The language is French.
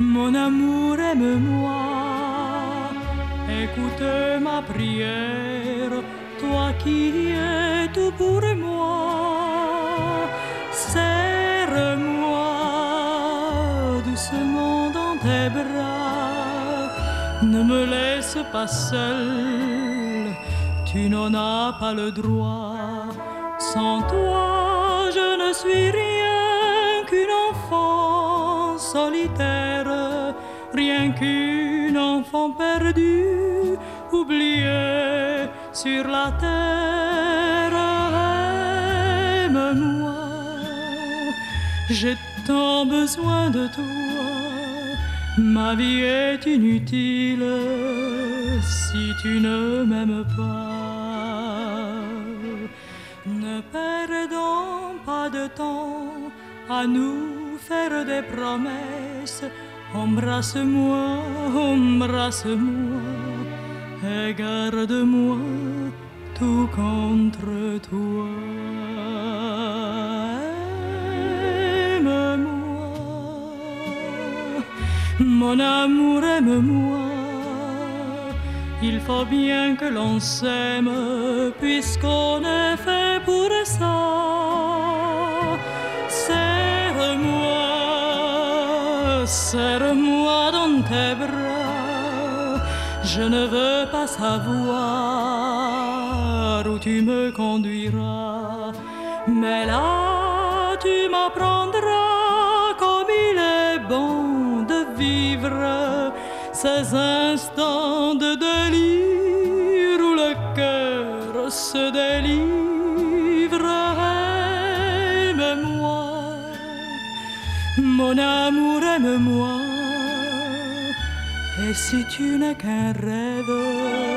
mon amour aime-moi, écoute ma prière, toi qui es tout pour moi, serre-moi doucement dans tes bras, ne me laisse pas seul, tu n'en as pas le droit, sans toi je ne suis rien qu'une enfant solitaire, rien qu'une enfant perdue, oubliée sur la terre. Aime-moi, j'ai tant besoin de toi, ma vie est inutile si tu ne m'aimes pas. Ne perdons pas de temps à nous faire des promesses. Embrasse-moi, embrasse-moi et garde-moi tout contre toi. Aime-moi, mon amour, aime-moi. Il faut bien que l'on s'aime puisqu'on est fait pour ça. Serre-moi dans tes bras. Je ne veux pas savoir où tu me conduiras. Mais là, tu m'apprendras comme il est bon de vivre ces instants de délire où le cœur se délivre. Mon amour, aime-moi. Et si tu n'es qu'un rêve,